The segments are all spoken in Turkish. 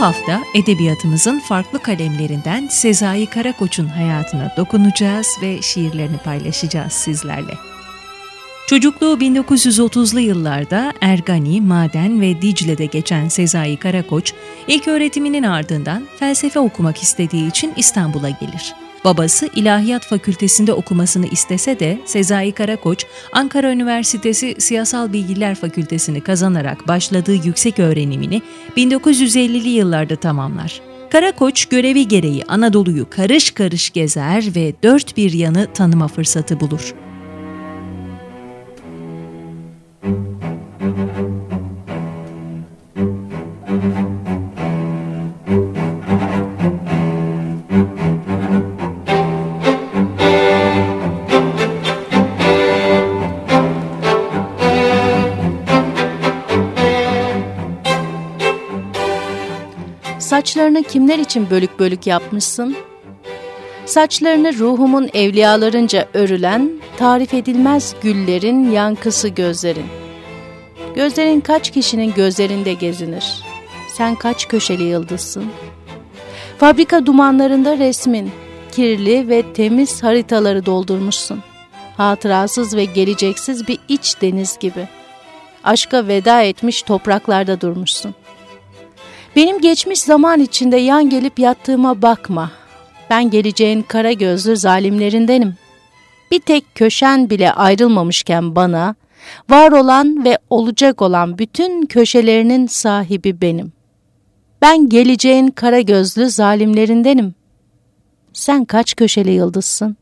Bu hafta edebiyatımızın farklı kalemlerinden Sezai Karakoç'un hayatına dokunacağız ve şiirlerini paylaşacağız sizlerle. Çocukluğu 1930'lu yıllarda Ergani, Maden ve Dicle'de geçen Sezai Karakoç, ilk öğretiminin ardından felsefe okumak istediği için İstanbul'a gelir. Babası İlahiyat Fakültesinde okumasını istese de Sezai Karakoç, Ankara Üniversitesi Siyasal Bilgiler Fakültesini kazanarak başladığı yüksek öğrenimini 1950'li yıllarda tamamlar. Karakoç görevi gereği Anadolu'yu karış karış gezer ve dört bir yanı tanıma fırsatı bulur. Saçlarını kimler için bölük bölük yapmışsın? Saçlarını ruhumun evliyalarınca örülen, tarif edilmez güllerin yankısı gözlerin. Gözlerin kaç kişinin gözlerinde gezinir? Sen kaç köşeli yıldızsın? Fabrika dumanlarında resmin, kirli ve temiz haritaları doldurmuşsun. Hatırasız ve geleceksiz bir iç deniz gibi. Aşka veda etmiş topraklarda durmuşsun. Benim geçmiş zaman içinde yan gelip yattığıma bakma. Ben geleceğin kara gözlü zalimlerindenim. Bir tek köşen bile ayrılmamışken bana, var olan ve olacak olan bütün köşelerinin sahibi benim. Ben geleceğin kara gözlü zalimlerindenim. Sen kaç köşeli yıldızsın?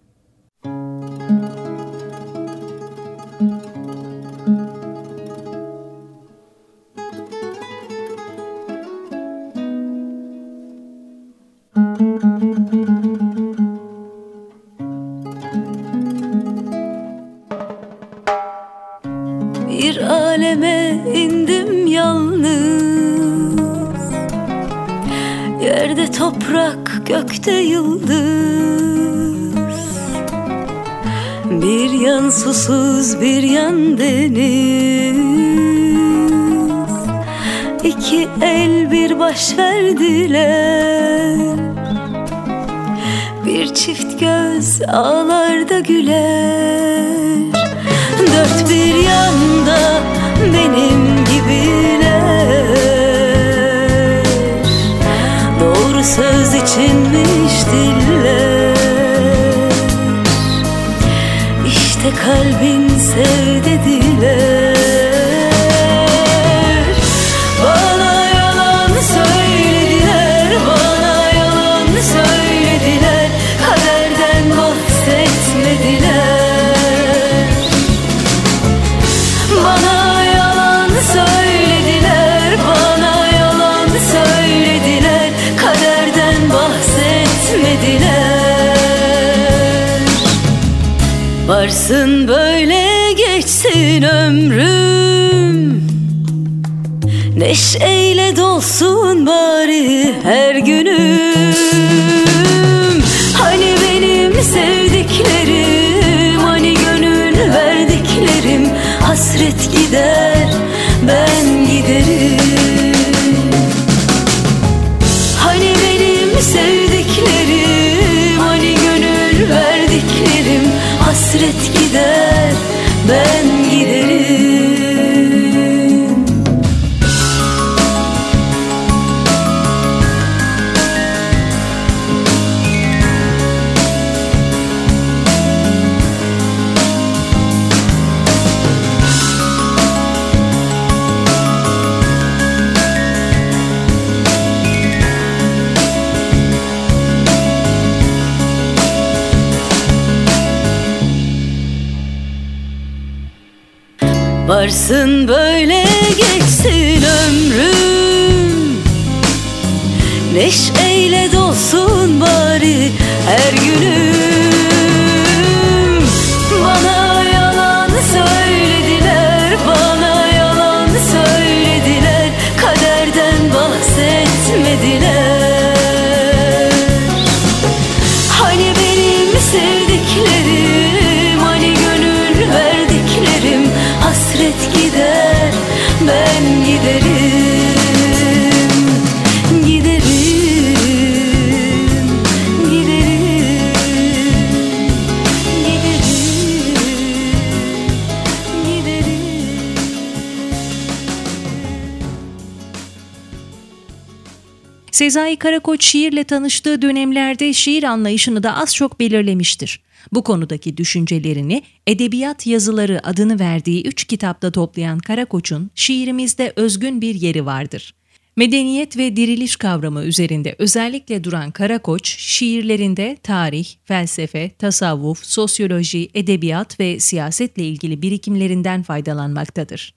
Yan susuz bir yan deniz. İki el bir baş verdiler. Bir çift göz ağlarda güler. Dört bir yanda benim gibiler. Doğru söz içinmiş diller kalbin sev dediler Varsın böyle geçsin ömrüm, neşeyle dolsun bari her günüm. Hani benim sevdiklerim, hani gönül verdiklerim, hasret gider Varsın böyle geçsin ömrüm. Neşeyle dolsun bari her günüm Sezai Karakoç şiirle tanıştığı dönemlerde şiir anlayışını da az çok belirlemiştir. Bu konudaki düşüncelerini Edebiyat Yazıları adını verdiği üç kitapta toplayan Karakoç'un şiirimizde özgün bir yeri vardır. Medeniyet ve diriliş kavramı üzerinde özellikle duran Karakoç, şiirlerinde tarih, felsefe, tasavvuf, sosyoloji, edebiyat ve siyasetle ilgili birikimlerinden faydalanmaktadır.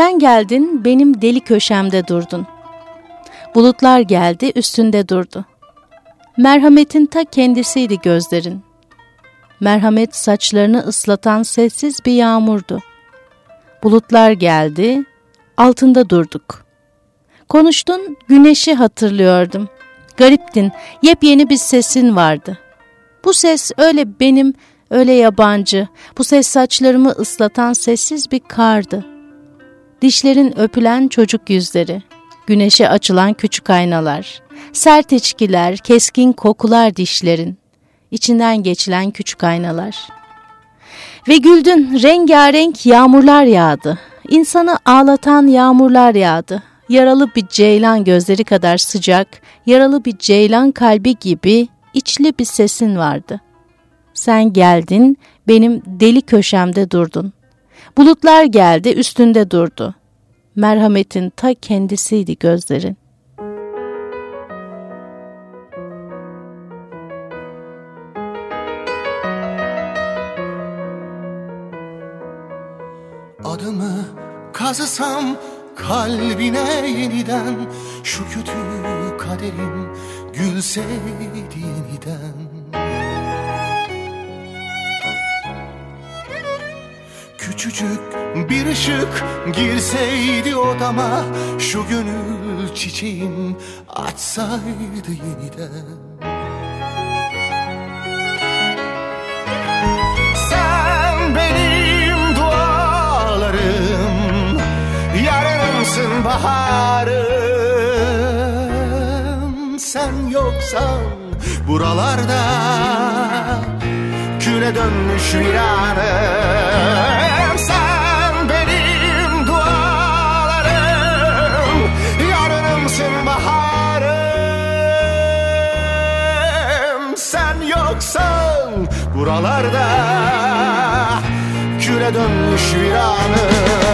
Sen geldin benim deli köşemde durdun. Bulutlar geldi üstünde durdu. Merhametin ta kendisiydi gözlerin. Merhamet saçlarını ıslatan sessiz bir yağmurdu. Bulutlar geldi, altında durduk. Konuştun, güneşi hatırlıyordum. Gariptin, yepyeni bir sesin vardı. Bu ses öyle benim, öyle yabancı. Bu ses saçlarımı ıslatan sessiz bir kardı. Dişlerin öpülen çocuk yüzleri, güneşe açılan küçük aynalar, sert içkiler, keskin kokular dişlerin, içinden geçilen küçük aynalar. Ve güldün, rengarenk yağmurlar yağdı. İnsanı ağlatan yağmurlar yağdı. Yaralı bir ceylan gözleri kadar sıcak, yaralı bir ceylan kalbi gibi içli bir sesin vardı. Sen geldin, benim deli köşemde durdun. Bulutlar geldi üstünde durdu. Merhametin ta kendisiydi gözlerin. Adımı kazısam kalbine yeniden Şu kötü kaderim gülseydi yeniden Küçücük bir ışık girseydi odama Şu gönül çiçeğim açsaydı yeniden. Sen benim dualarım Yarınımsın baharım. Sen yoksan buralarda Küle dönmüş viranım Sen benim dualarım. Yarınımsın baharım. Sen yoksan buralarda. Küle dönmüş viranım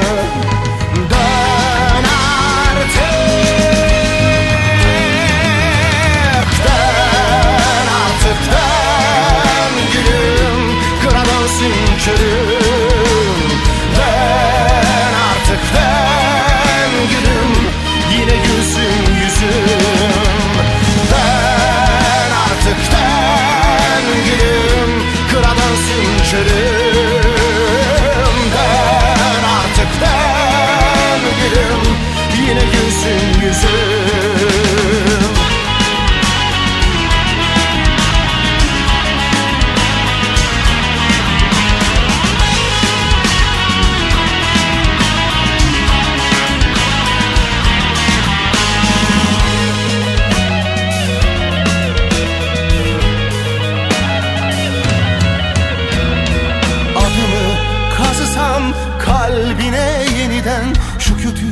kalbine yeniden Şu kötü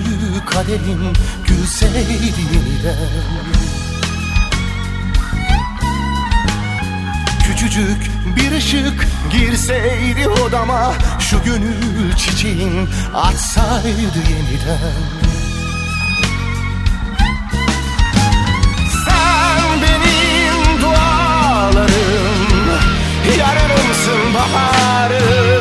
kaderim gülseydi yeniden. Küçücük bir ışık girseydi odama Şu gönül çiçeğin açsaydı yeniden. Yarınımsın baharım.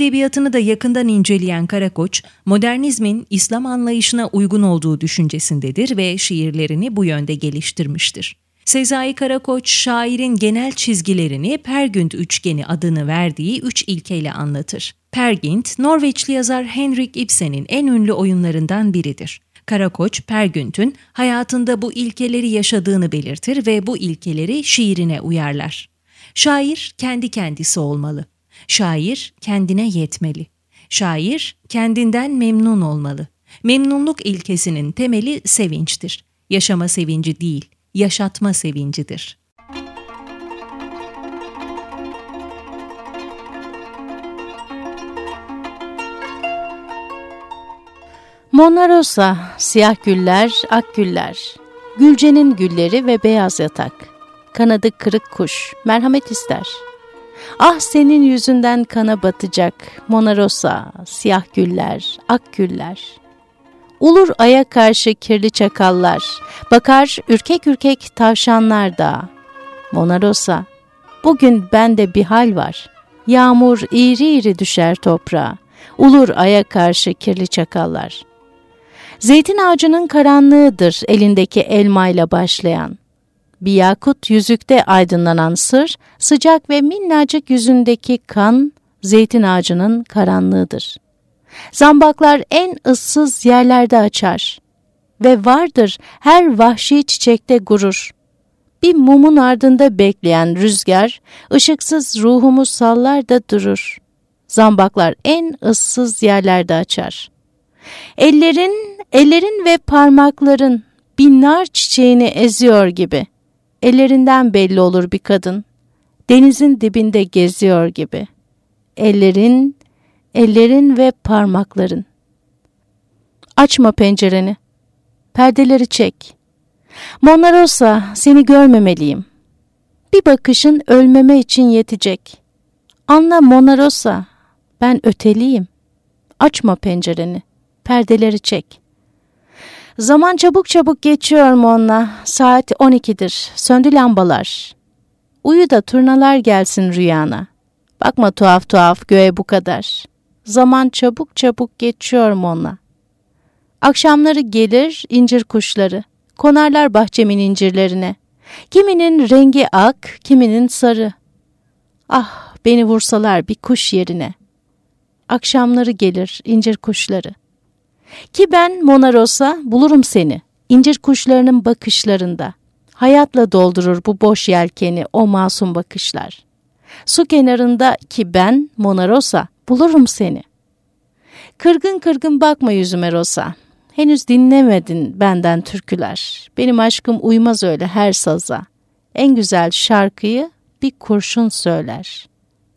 Edebiyatını da yakından inceleyen Karakoç, modernizmin İslam anlayışına uygun olduğu düşüncesindedir ve şiirlerini bu yönde geliştirmiştir. Sezai Karakoç, şairin genel çizgilerini Pergünd üçgeni adını verdiği üç ilkeyle anlatır. Pergint, Norveçli yazar Henrik Ibsen'in en ünlü oyunlarından biridir. Karakoç, Pergünt'ün hayatında bu ilkeleri yaşadığını belirtir ve bu ilkeleri şiirine uyarlar. Şair kendi kendisi olmalı. Şair kendine yetmeli. Şair kendinden memnun olmalı. Memnunluk ilkesinin temeli sevinçtir. Yaşama sevinci değil, yaşatma sevincidir. Mona Rosa, siyah güller, ak güller, Gülcenin gülleri ve beyaz yatak, kanadı kırık kuş, merhamet ister. Ah senin yüzünden kana batacak, Mona Rosa, siyah güller, ak güller. Ulur aya karşı kirli çakallar, bakar ürkek ürkek tavşanlar da. Mona Rosa, bugün bende bir hal var. Yağmur iri iri düşer toprağa, ulur aya karşı kirli çakallar. Zeytin ağacının karanlığıdır elindeki elmayla başlayan. Bir yakut yüzükte aydınlanan sır, sıcak ve minnacık yüzündeki kan, zeytin ağacının karanlığıdır. Zambaklar en ıssız yerlerde açar ve vardır her vahşi çiçekte gurur. Bir mumun ardında bekleyen rüzgar, ışıksız ruhumu sallar da durur. Zambaklar en ıssız yerlerde açar. Ellerin, ellerin ve parmakların binler çiçeğini eziyor gibi. Ellerinden belli olur bir kadın. Denizin dibinde geziyor gibi. Ellerin, ellerin ve parmakların. Açma pencereni. Perdeleri çek. Mona Rosa, seni görmemeliyim. Bir bakışın ölmeme için yetecek. Anla Mona Rosa, ben öteliyim. Açma pencereni. Perdeleri çek. Zaman çabuk çabuk geçiyor Monna. Saat 12'dir. Söndü lambalar. Uyu da turnalar gelsin rüyana. Bakma tuhaf tuhaf göğe bu kadar. Zaman çabuk çabuk geçiyor Monna. Akşamları gelir incir kuşları. Konarlar bahçemin incirlerine. Kiminin rengi ak, kiminin sarı. Ah beni vursalar bir kuş yerine. Akşamları gelir incir kuşları. Ki ben Mona Rosa bulurum seni incir kuşlarının bakışlarında. Hayatla doldurur bu boş yelkeni o masum bakışlar. Su kenarında ki ben Mona Rosa bulurum seni. Kırgın kırgın bakma yüzüme Rosa. Henüz dinlemedin benden türküler. Benim aşkım uymaz öyle her saza. En güzel şarkıyı bir kurşun söyler.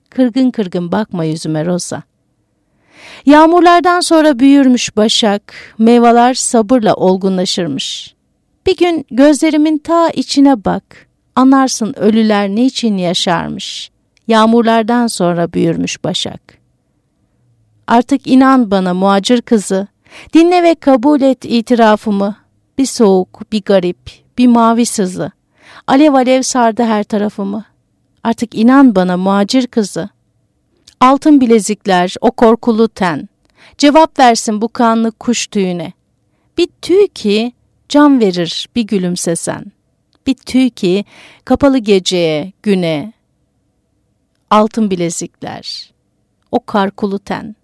Kırgın kırgın bakma yüzüme Rosa. Yağmurlardan sonra büyürmüş başak, meyveler sabırla olgunlaşırmış. Bir gün gözlerimin ta içine bak, anlarsın ölüler niçin yaşarmış. Yağmurlardan sonra büyürmüş başak. Artık inan bana muacir kızı, dinle ve kabul et itirafımı. Bir soğuk, bir garip, bir mavi sızı. Alev alev sardı her tarafımı. Artık inan bana muacir kızı. Altın bilezikler, o korkulu ten. Cevap versin bu kanlı kuş tüyüne. Bir tüy ki can verir bir gülümsesen. Bir tüy ki kapalı geceye, güne. Altın bilezikler, o karkulu ten.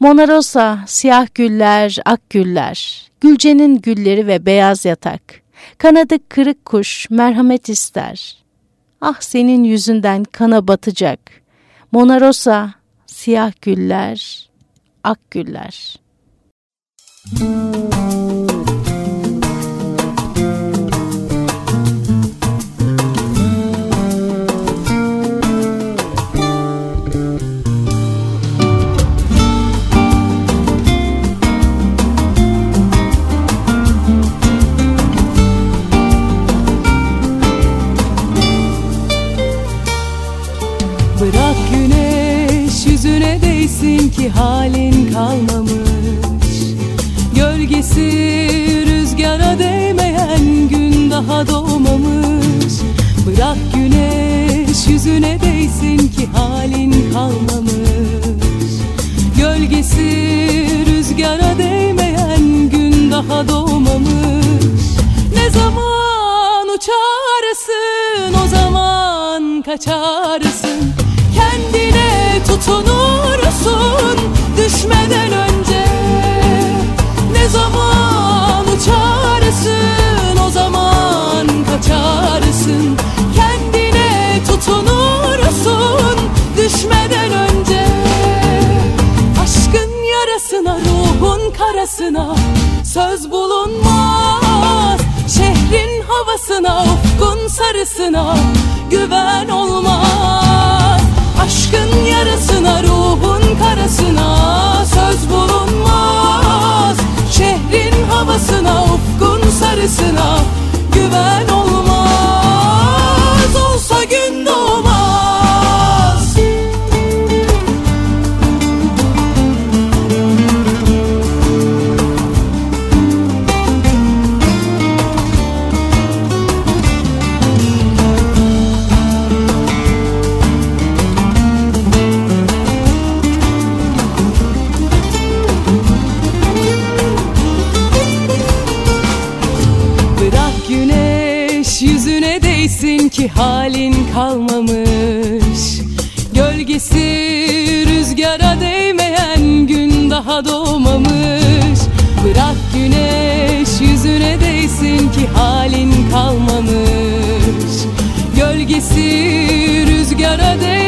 Mona Rosa, siyah güller, ak güller, Gülcenin gülleri ve beyaz yatak. Kanadı kırık kuş merhamet ister. Ah senin yüzünden kana batacak. Mona Rosa, siyah güller, ak güller. Bırak Bırak güneş yüzüne değsin ki halin kalmamış. Gölgesi rüzgara değmeyen gün daha doğmamış. Ne zaman uçarsın o zaman kaçarsın. Kendine tutunursun düşmeden önce. Ne zaman ruhun karasına söz bulunmaz. Şehrin havasına ufkun sarısına güven olmaz. Aşkın yarasına ruhun karasına söz bulunmaz. Şehrin havasına ufkun sarısına güven olmaz halin kalmamış. Gölgesi rüzgara değmeyen gün daha doğmamış. Bırak güneş yüzüne değsin ki halin kalmamış. Gölgesi rüzgara değmeyen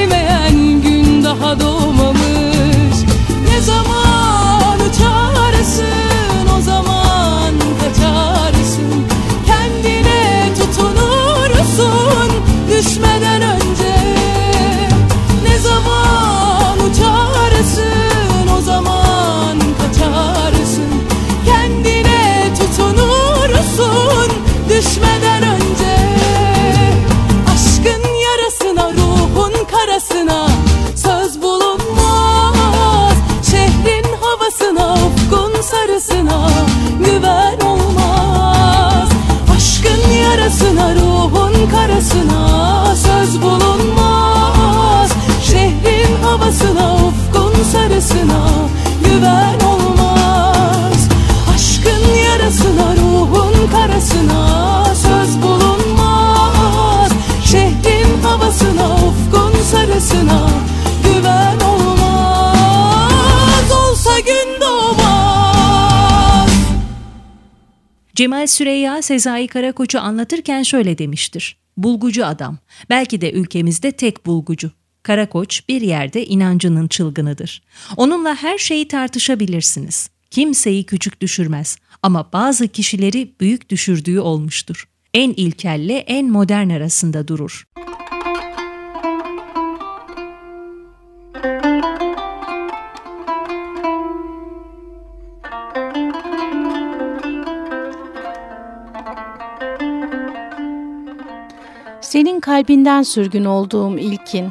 Cemal Süreyya Sezai Karakoç'u anlatırken şöyle demiştir. Bulgucu adam. Belki de ülkemizde tek bulgucu. Karakoç bir yerde inancının çılgınıdır. Onunla her şeyi tartışabilirsiniz. Kimseyi küçük düşürmez ama bazı kişileri büyük düşürdüğü olmuştur. En ilkelle en modern arasında durur. Senin kalbinden sürgün olduğum ilkin.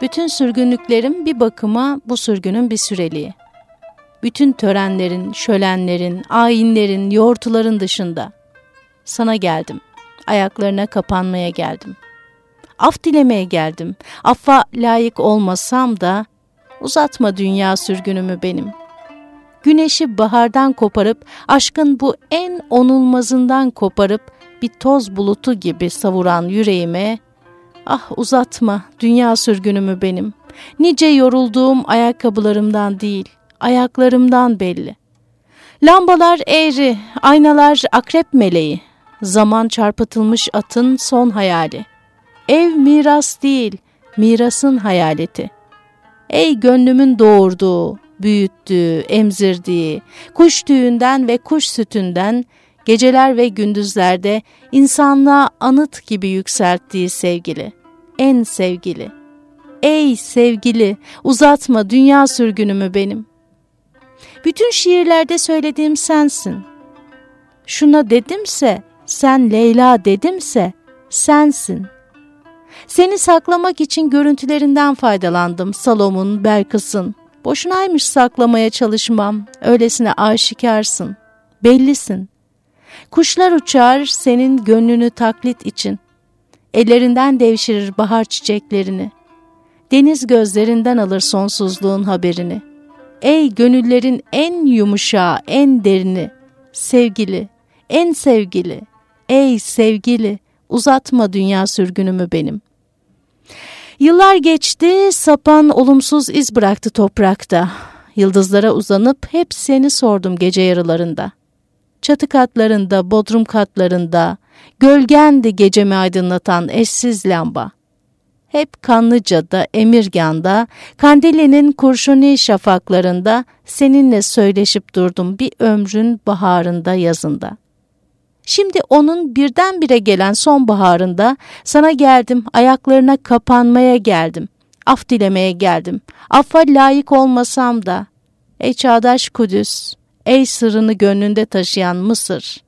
Bütün sürgünlüklerim bir bakıma bu sürgünün bir süreliği. Bütün törenlerin, şölenlerin, ayinlerin, yortuların dışında. Sana geldim. Ayaklarına kapanmaya geldim. Af dilemeye geldim. Affa layık olmasam da uzatma dünya sürgünümü benim. Güneşi bahardan koparıp aşkın bu en onulmazından koparıp bir toz bulutu gibi savuran yüreğime ah uzatma dünya sürgünümü benim. Nice yorulduğum ayakkabılarımdan değil, ayaklarımdan belli. Lambalar eğri, aynalar akrep meleği, zaman çarpıtılmış atın son hayali. Ev miras değil, mirasın hayaleti. Ey gönlümün doğurduğu, büyüttüğü, emzirdiği, kuş tüyünden ve kuş sütünden, geceler ve gündüzlerde insanlığa anıt gibi yükselttiği sevgili, en sevgili. Ey sevgili, uzatma dünya sürgünümü benim. Bütün şiirlerde söylediğim sensin. Şuna dedimse, sen Leyla dedimse, sensin. Seni saklamak için görüntülerinden faydalandım Salom'un, Belkıs'ın. Boşunaymış saklamaya çalışmam, öylesine aşikarsın, bellisin. Kuşlar uçar senin gönlünü taklit için. Ellerinden devşirir bahar çiçeklerini. Deniz gözlerinden alır sonsuzluğun haberini. Ey gönüllerin en yumuşağı, en derini, sevgili, en sevgili, ey sevgili, uzatma dünya sürgünümü benim. Yıllar geçti, sapan olumsuz iz bıraktı toprakta. Yıldızlara uzanıp hep seni sordum gece yarılarında. Çatı katlarında, bodrum katlarında, gölgendi gecemi aydınlatan eşsiz lamba. Hep Kanlıca'da, Emirgan'da, Kandili'nin kurşuni şafaklarında seninle söyleşip durdum bir ömrün baharında yazında. Şimdi onun birdenbire gelen sonbaharında sana geldim, ayaklarına kapanmaya geldim. Af dilemeye geldim. Affa layık olmasam da. Ey çağdaş Kudüs, ey sırrını gönlünde taşıyan Mısır.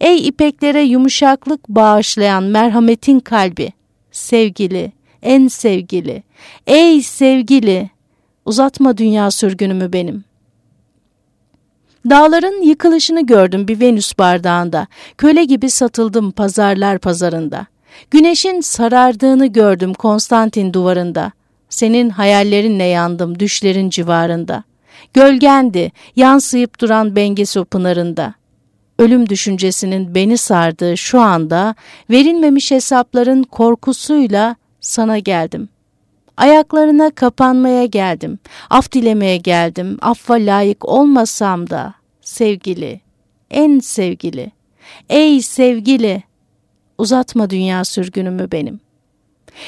Ey ipeklere yumuşaklık bağışlayan merhametin kalbi. Sevgili, en sevgili, ey sevgili, uzatma dünya sürgünümü benim. Dağların yıkılışını gördüm bir Venüs bardağında. Köle gibi satıldım pazarlar pazarında. Güneşin sarardığını gördüm Konstantin duvarında. Senin hayallerinle yandım düşlerin civarında. Gölgendi, yansıyıp duran Bengesu pınarında. Ölüm düşüncesinin beni sardığı şu anda verilmemiş hesapların korkusuyla sana geldim. Ayaklarına kapanmaya geldim. Af dilemeye geldim. Affa layık olmasam da sevgili, en sevgili. Ey sevgili, uzatma dünya sürgünümü benim.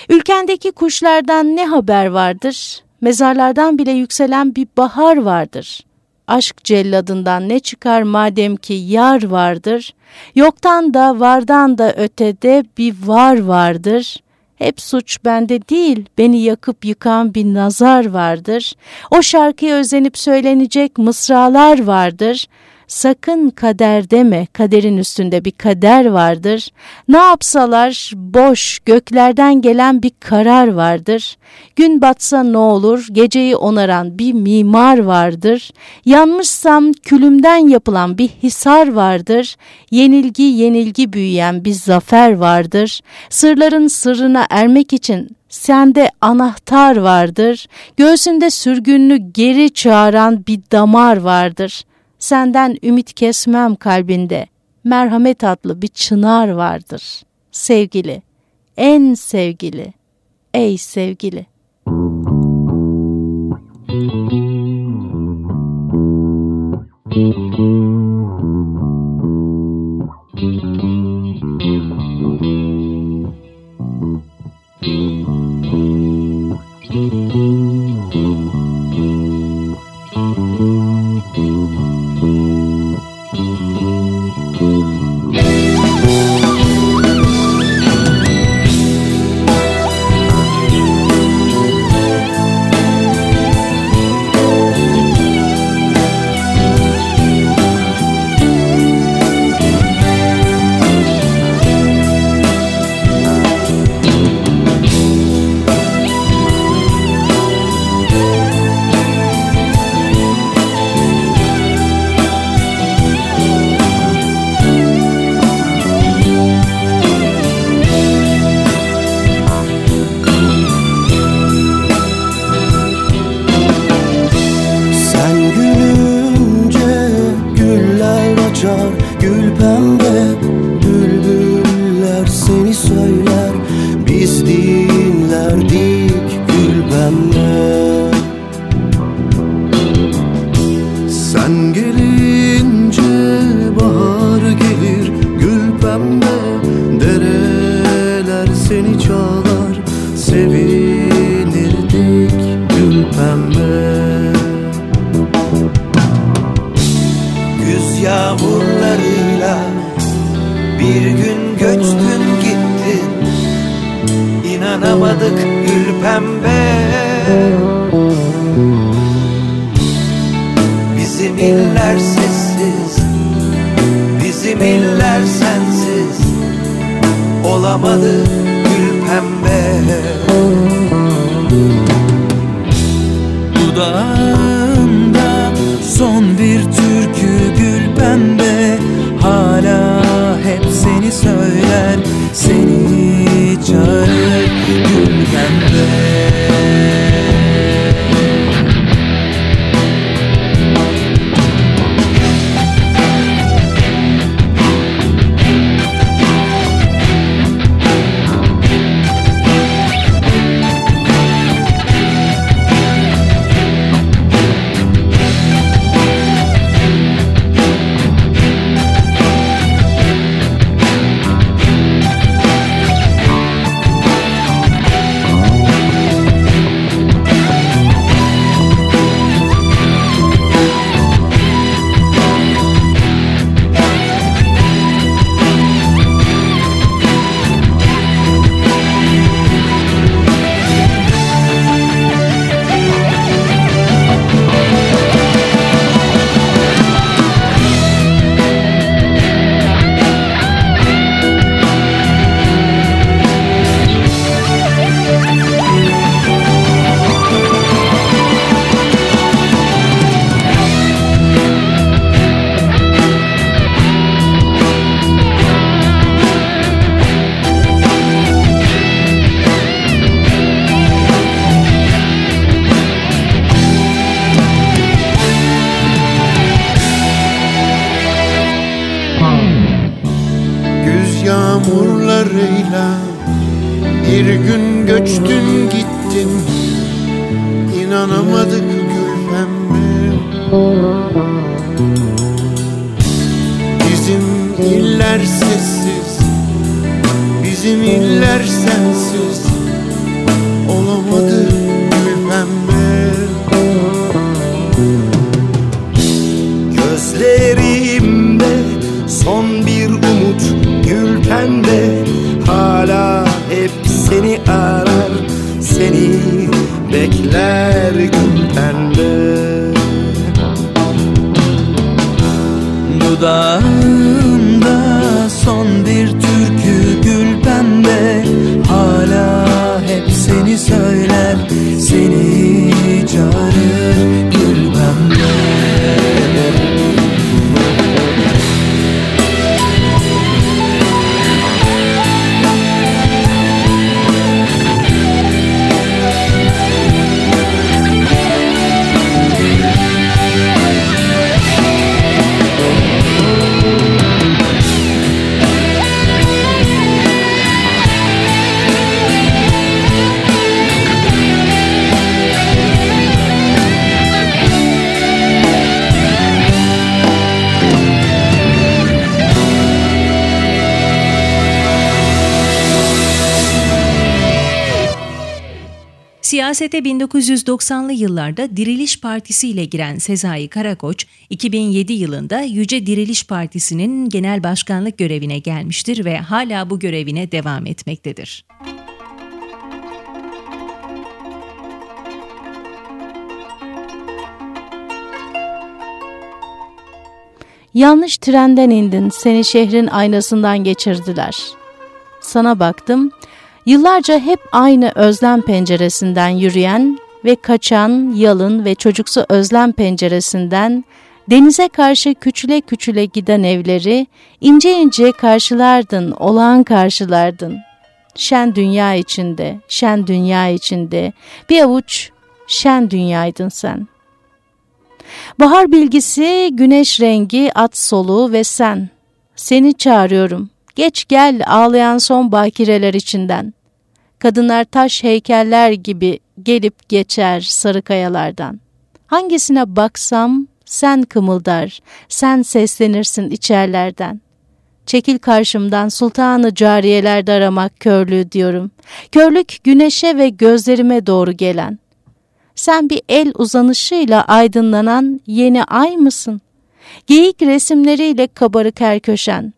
Ülkendeki kuşlardan ne haber vardır? Mezarlardan bile yükselen bir bahar vardır. Aşk celladından ne çıkar madem ki yar vardır? Yoktan da vardan da ötede bir var vardır. Hep suç bende değil, beni yakıp yıkan bir nazar vardır. O şarkıya özenip söylenecek mısralar vardır. Sakın kader deme, kaderin üstünde bir kader vardır. Ne yapsalar boş, göklerden gelen bir karar vardır. Gün batsa ne olur, geceyi onaran bir mimar vardır. Yanmışsam külümden yapılan bir hisar vardır. Yenilgi yenilgi büyüyen bir zafer vardır. Sırların sırrına ermek için Sende anahtar vardır, göğsünde sürgünlü geri çağıran bir damar vardır. Senden ümit kesmem kalbinde. Merhamet adlı bir çınar vardır. Sevgili, en sevgili, ey sevgili. Müzik Siyasete 1990'lı yıllarda Diriliş Partisi ile giren Sezai Karakoç, 2007 yılında Yüce Diriliş Partisi'nin genel başkanlık görevine gelmiştir ve hala bu görevine devam etmektedir. Yanlış trenden indin, seni şehrin aynasından geçirdiler. Sana baktım, yıllarca hep aynı özlem penceresinden yürüyen ve kaçan yalın ve çocuksu özlem penceresinden denize karşı küçüle küçüle giden evleri ince ince karşılardın, olağan karşılardın. Şen dünya içinde, şen dünya içinde, bir avuç şen dünyaydın sen.'' Bahar bilgisi, güneş rengi, at soluğu ve sen. Seni çağırıyorum. Geç gel ağlayan son bakireler içinden. Kadınlar taş heykeller gibi gelip geçer sarı kayalardan. Hangisine baksam sen kımıldar, sen seslenirsin içerlerden. Çekil karşımdan sultanı cariyelerde aramak körlüğü diyorum. Körlük güneşe ve gözlerime doğru gelen. Sen bir el uzanışıyla aydınlanan yeni ay mısın? Geyik resimleriyle kabarık her köşen.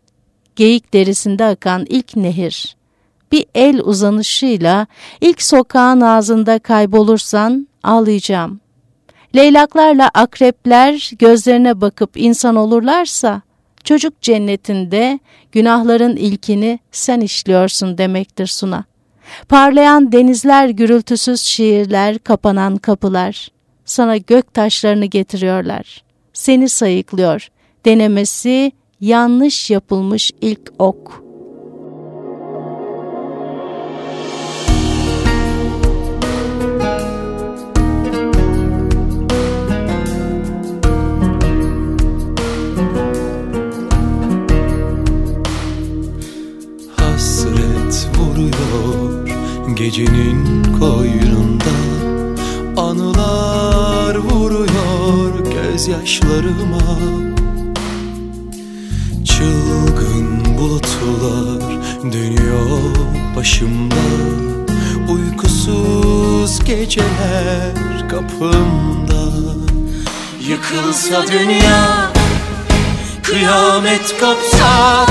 Geyik derisinde akan ilk nehir. Bir el uzanışıyla ilk sokağın ağzında kaybolursan ağlayacağım. Leylaklarla akrepler gözlerine bakıp insan olurlarsa çocuk cennetinde günahların ilkini sen işliyorsun demektir Suna. Parlayan denizler gürültüsüz şiirler, kapanan kapılar. Sana gök taşlarını getiriyorlar. Seni sayıklıyor. Denemesi yanlış yapılmış ilk ok.'' Gecenin koynunda Anılar vuruyor gözyaşlarıma. Çılgın bulutlar dönüyor başımda Uykusuz geceler kapımda. Yıkılsa dünya Kıyamet kopsa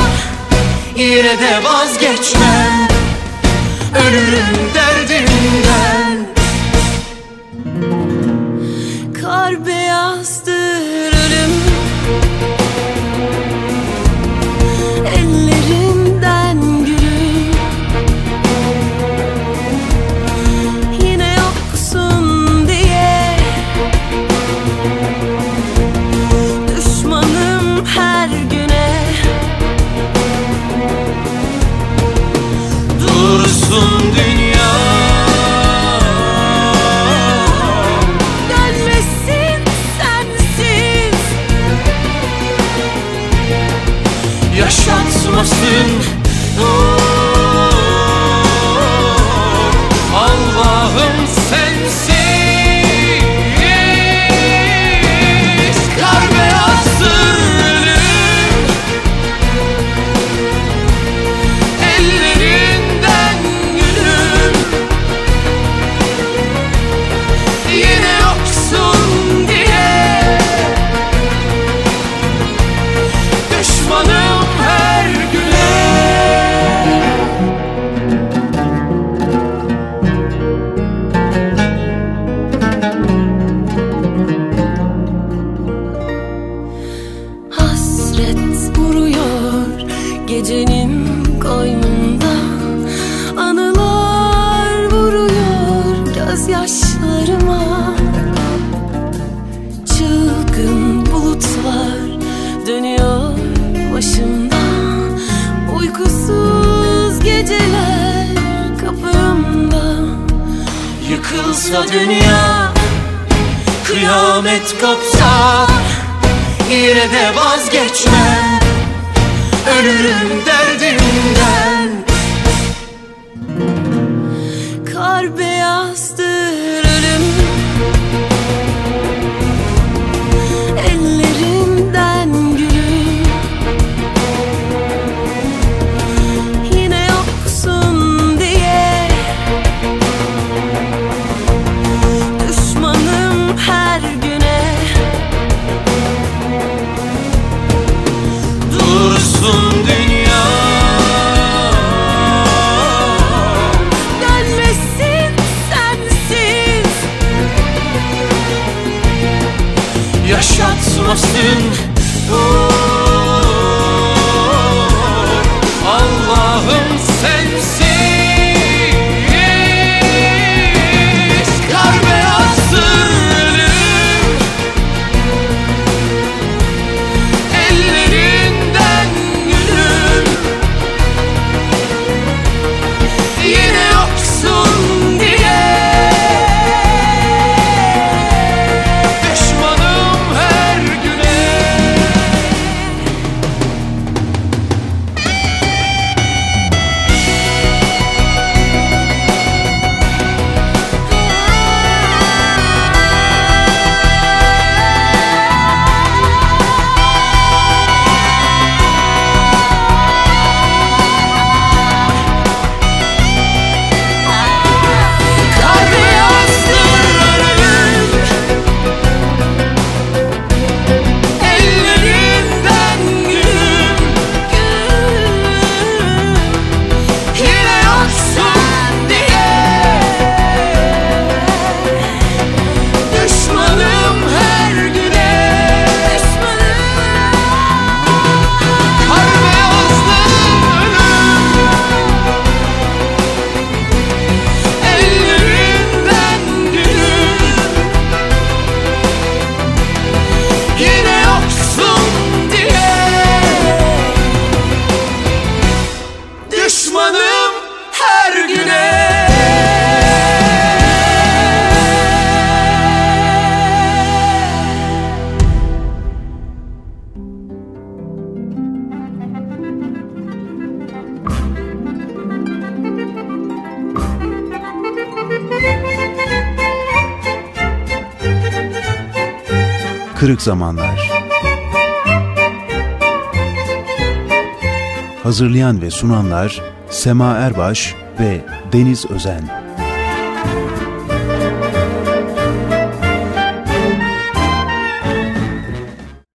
Yine de vazgeçmem Ölürüm derdimden Kar beyazdır Kopsa Yine de vazgeçmem olmasın. Kırık Zamanlar. Hazırlayan ve sunanlar Sema Erbaş ve Deniz Özen